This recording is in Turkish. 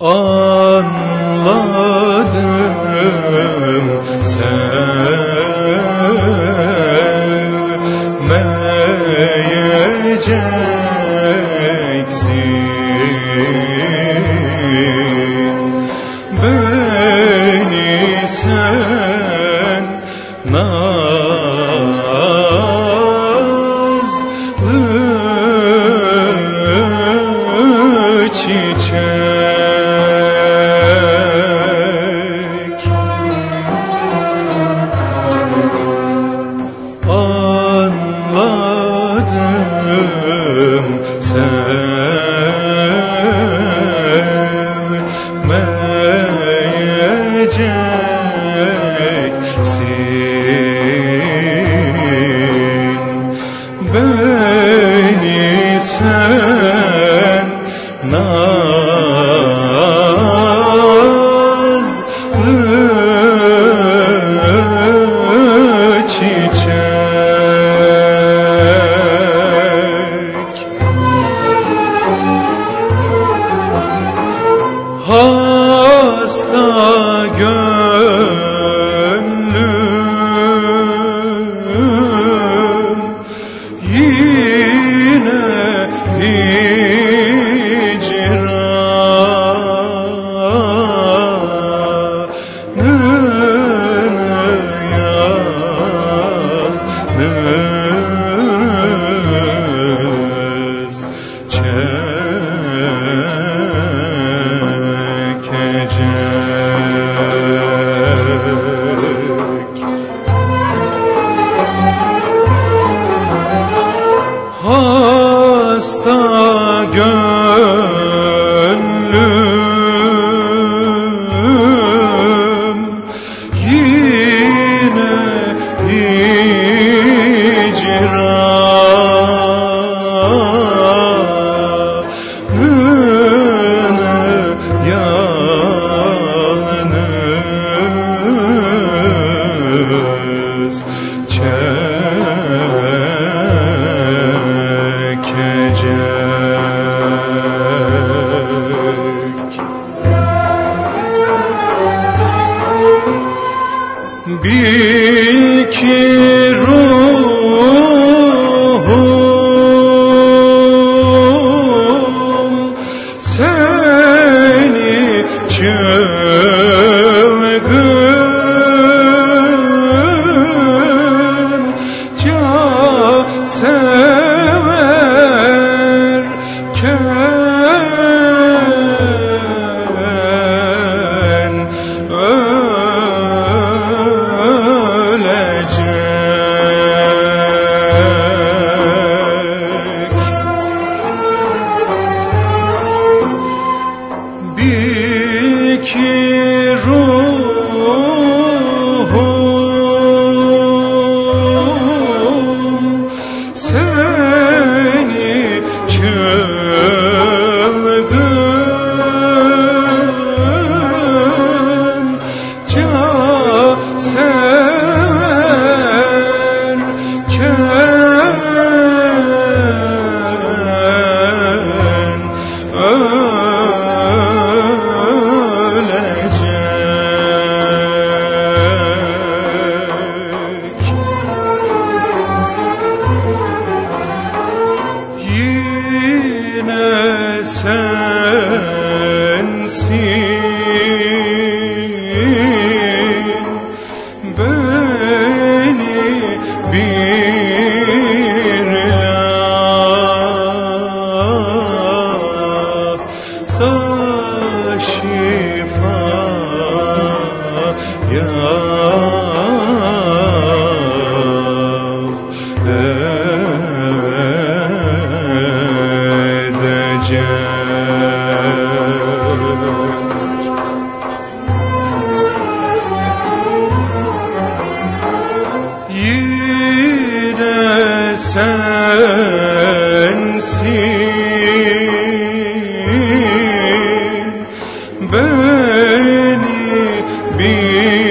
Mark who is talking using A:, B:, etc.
A: Anladım sevmeyeceksin. Beni sen nazlı çiçek nazlı Amen. Bil ki ruhum seni çılgınca severken ki Yine sensin sensin. Beni bir